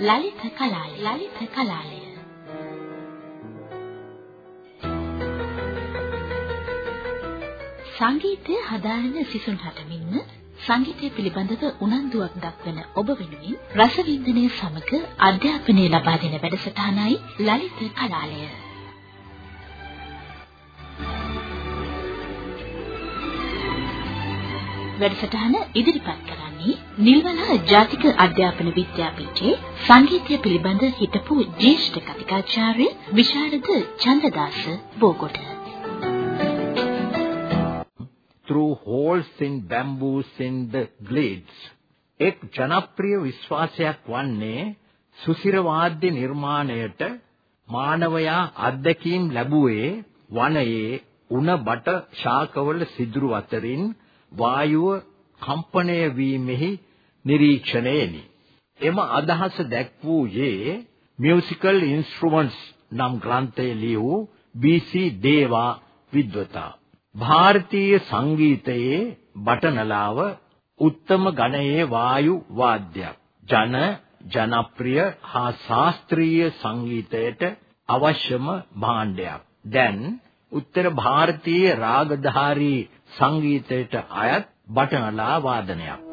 ලලිත කලාය ලලිත කලාය සංගීතය හදාරන සිසුන් හටමින්ම සංගීතය පිළිබඳව උනන්දුවක් දක්වන ඔබ වෙනුවෙන් රසවින්දනය සමග අධ්‍යාපනය ලබා දෙන වැඩසටහනයි ලලිත කලාලය. වැඩසටහන ඉදිරිපත් කරන්නේ නිල්වලා ජාතික අධ්‍යාපන විද්‍යාපීඨයේ සංගීතය පිළිබඳ හිටපු ජ්‍යෙෂ්ඨ කතිකාචාර්ය විශාරද චන්දදාස Bogoda. through holes in bamboos in the glades එක් ජනප්‍රිය විශ්වාසයක් වන්නේ සුසිර වාද්‍ය නිර්මාණයට මානවයා අත්දැකීම් ලැබුවේ වනයේ උණ බට ශාකවල සිදුරු අතරින් වායුව කම්පණය වීමෙහි නිරීක්ෂණයෙනි. එම අදහස දැක්වූයේ musical instruments නම් ග්‍රන්ථයේ ලියූ BC දේවා විද්වතා. ಭಾರತೀಯ සංගීතයේ බටනලාව උත්තම ගණයේ වායු වාද්‍යයක්. ජන ජනප්‍රිය හා ශාස්ත්‍රීය සංගීතයට අවශ්‍යම භාණ්ඩයක්. දැන් උත්තර ಭಾರತೀಯ රාගධාරී සංගීතයට අයත් බටනලා වාදනයක්.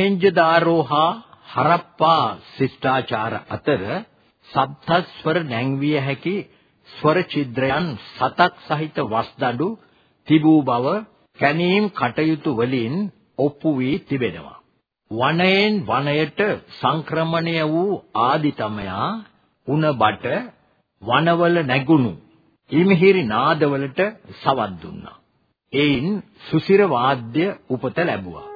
මොහෙන්ජදාරෝ හා හරප්පා ශිෂ්ටාචාර අතර සප්තස්වර නැංවිය හැකි ස්වර ඡිද්‍රයන් සතක් සහිත වස්දඩු තිබූ බව කැනීම් කටයුතු වලින් ඔප්පු වී තිබෙනවා. වනයෙන් වනයට සංක්‍රමණය වූ ආදිතමයා උණබට වනවල නැගුණු ඉමිහිරි නාදවලට සවන් දුන්නා. එයින් සුසිර වාද්‍ය උපත ලැබුවා.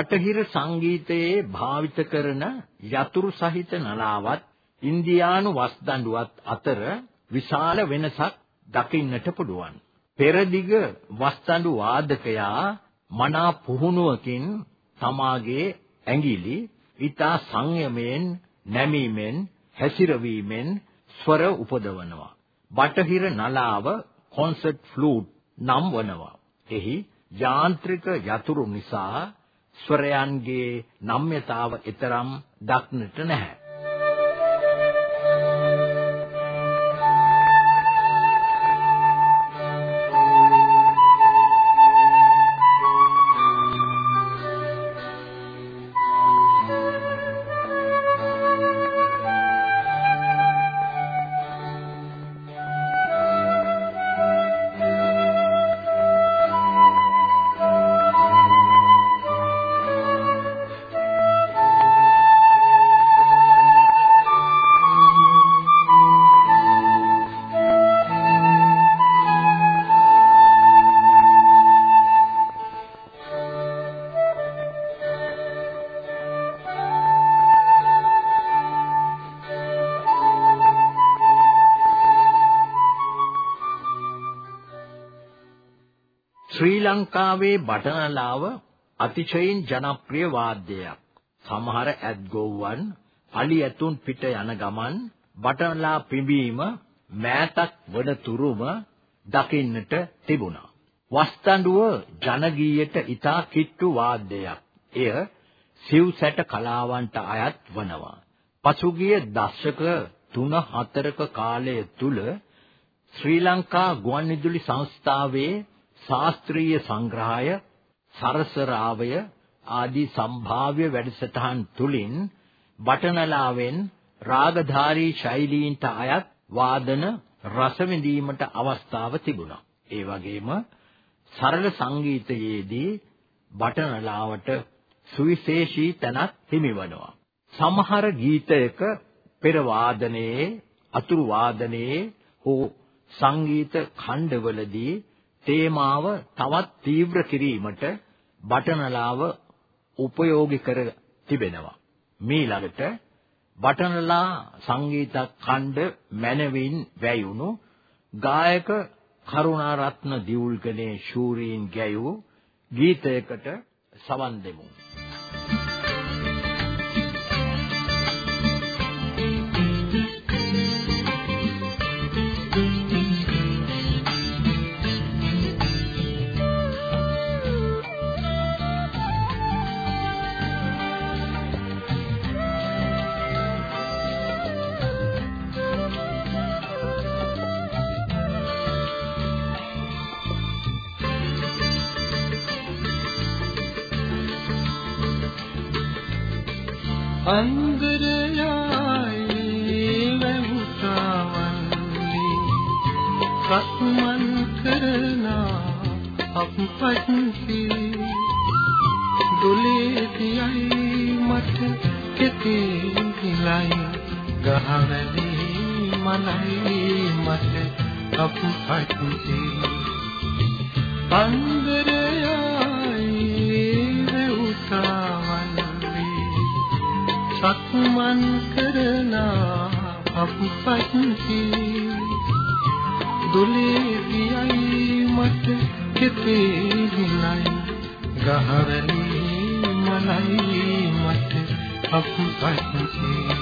බටහිර සංගීතයේ භාවිත කරන යතුරු සහිත නලාවත් ඉන්දියානු වස්දඬුවත් අතර විශාල වෙනසක් දකින්නට පුළුවන්. පෙරදිග වස්දඬු වාදකයා මනා පුහුණුවකින් තමාගේ ඇඟිලි ඊතා සංයමයෙන් නැමීමෙන් හැසිරවීමෙන් ස්වර උපදවනවා. බටහිර නලාව කොන්සර්ට් ෆ්ලූට් නම් වනවා. එහි යාන්ත්‍රික යතුරු නිසා ස්වරයන්ගේ නම්‍යතාව ඊතරම් දක්නට නැහැ. ලංකාවේ බටනලාව අතිශයින් ජනප්‍රිය වාද්‍යයක්. සමහර ඇත්ගොව්වන් අලි ඇතුන් පිට යන ගමන් බටනලා පිඹීම මෑතක් වන තුරුම දකින්නට තිබුණා. වස්තඬුව ජනගීයට ඊතා කිට්ටු වාද්‍යයක්. එය සිව්සැට කලාවන්ට අයත් වනවා. පසුගිය දශක 3-4ක කාලය තුල ශ්‍රී ලංකා ගුවන්විදුලි සංස්ථාවේ ශාස්ත්‍රීය සංග්‍රහය සරසරාවය ආදී සම්භාව්‍ය වැඩසටහන් තුලින් බටනලාවෙන් රාගධාරී ශෛලීන්ට අයත් වාදන රස විඳීමට අවස්ථාව තිබුණා. ඒ වගේම සරල සංගීතයේදී බටනලාවට සුවිශේෂී තැනක් හිමිවනවා. සමහර ගීතයක පෙර වාදනයේ අතුරු වාදනයේ හෝ සංගීත ඛණ්ඩවලදී තේමාව තවත් තීව්‍ර කිරීමට බටනලාව උපයෝගී කර තිබෙනවා. මීළඟට බටනලා සංගීත ඛණ්ඩ මැනවින් වැයුණු ගායක කරුණාරත්න දියුල්ගනේ ශූරීන් ගැයූ ගීතයකට සවන් දෙමු. අන්දරයයි ලැබුතාවන්ලි සක්මන් කරන අපපත්ති දුලේ දියයි මට කෙතේ ගිලයි ගහවැලි මලයි මට අපපත්ති අන්දරයයි සක්මන් කරන අපපත්ති දුලේ දියයි මට කෙතේ හිලයි ගහවැලි මලයි මට අපපත්ති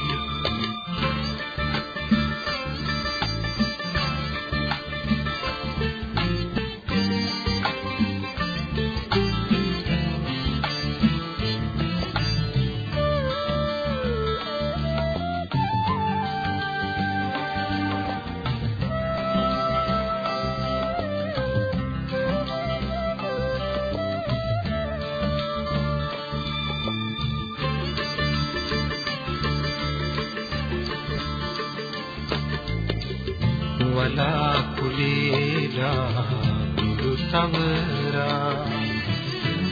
බිඳු සමරා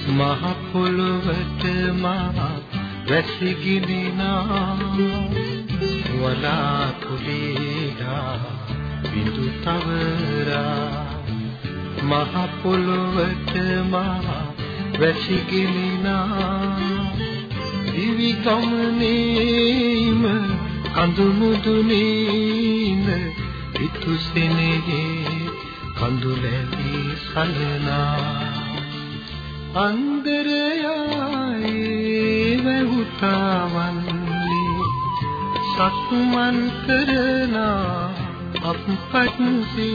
මහ පොළොවට මහ වැසිගිනිනා වලාකුලේලා බිඳු තවරා මහ පොළොවට මහ වැසිගිනිනා දිවි ගමනේම කඳු මුදුනේම පිතුසෙනෙහි කඳුලැලි සලනා අන්දරයයි වැහුතාවන්ලි සක්මන් කරන අපපත්සි.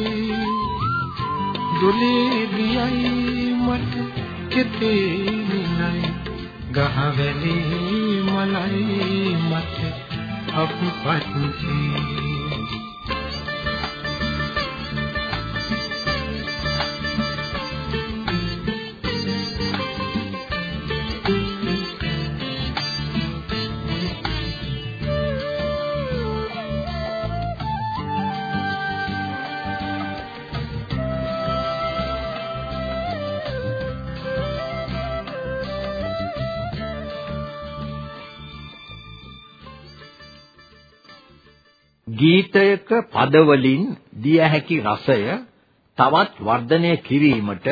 දුලේ දියයි මට කෙතේ නිලයි. ගහවැලි මලයි මට අපපත්සි. ගීතයක පදවලින් දිය හැකි රසය තවත් වර්ධනය කිරීමට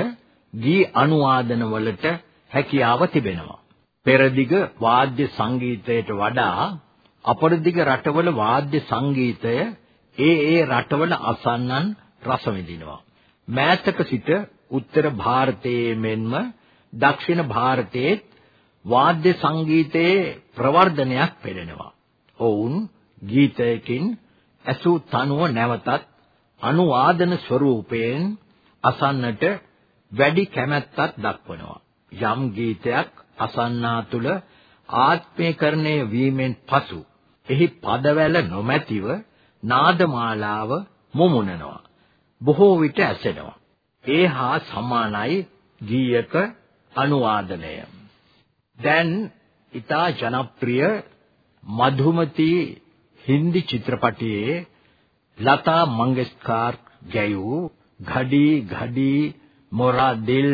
ගී අනුවාදනවලට හැකියාව තිබෙනවා. පෙරදිග වාද්‍ය සංගීතයට වඩා අපරදිග රටවල වාද්‍ය සංගීතය ඒ ඒ රටවල අසන්නන් රස විඳිනවා. මෑතක සිට උත්තර ಭಾರತයේ මෙන්ම දක්ෂිණ ಭಾರತයේ වාද්‍ය සංගීතයේ ප්‍රවර්ධනයක් පෙළෙනවා. ඔවුන් ගීතයකින් ඇසූ තනුව නැවතත් අනුවාදන ස්වරූපයෙන් අසන්නට වැඩි කැමැත්තක් දක්වනවා. යම් ගීතයක් අසන්නා තුල ආත්මීකරණය වීමෙන් පසු එහි පදවැල නොමැතිව නාදමාලාව මුමුණනවා. බොහෝ විට ඇසෙනවා. ඒ හා සමානයි ගීයක අනුවාදනය. දැන් ඊතා ජනප්‍රිය මධුමති හින්දි චිත්‍රපටයේ ලතා මංගেশකර් ගැයූ ඝඩි ඝඩි මොරා දිල්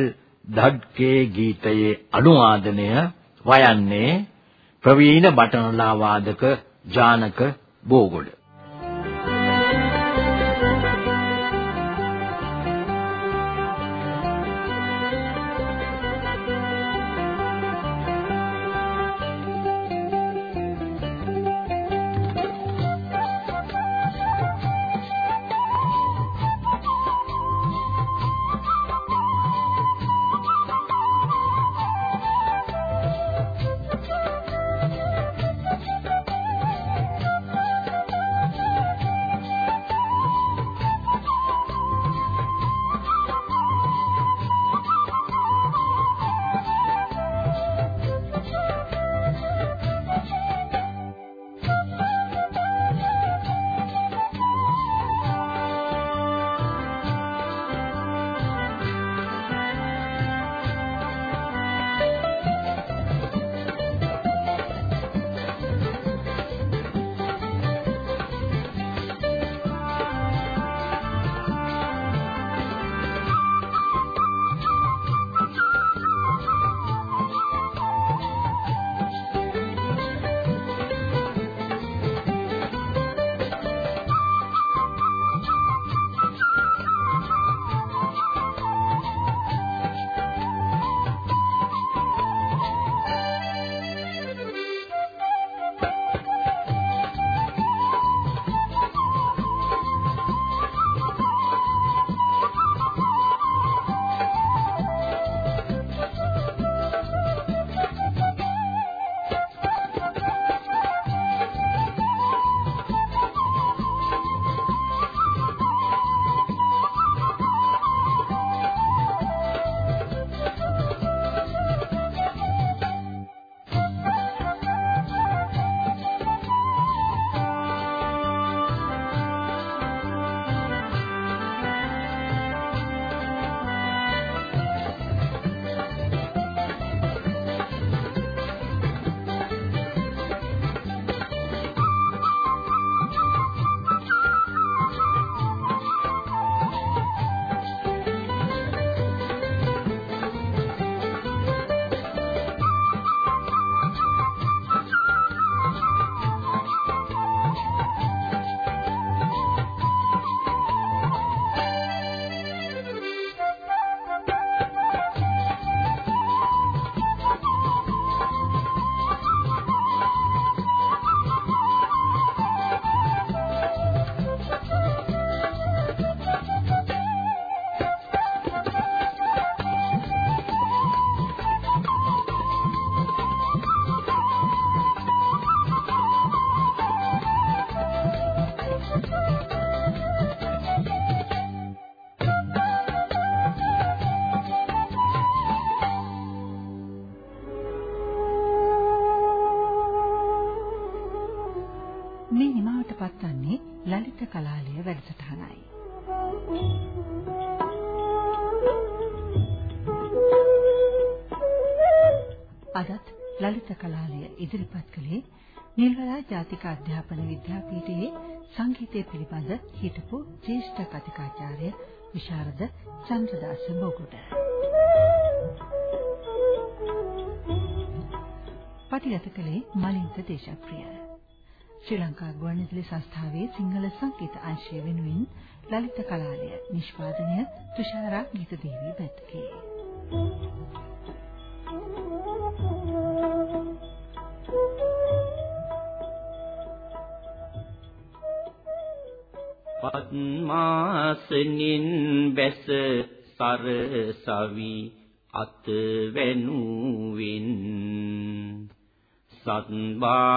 ධඩ්කේ ගීතයේ අනුවාදනය වයන්නේ ප්‍රවීණ බටනලා වාදක ජානක බෝගොඩ. කලාලය ඉදිරිපත් කළේ නිල්වලා ජාතික අධ්‍යාපන විද්‍යාපීඨයේ සංගීතය පිළිබඳ හිටපු ජ්‍යෙෂ්ඨ කතිකාචාර්ය විශාරද චන්ද්‍රදාස බෝගොඩ. පටිගත කළේ මලින්ත දේශප්‍රිය. ශ්‍රී ලංකා ගුවන්විදුලි සංස්ථාවේ සිංහල සංගීත අංශය වෙනුවෙන් ලලිත කලාලය නිෂ්පාදනය තුෂාරා ගීතදේවී බැත්තකේ. පත්මාසනින් බැස සරසවි අත වෙනුවින්. සත්වා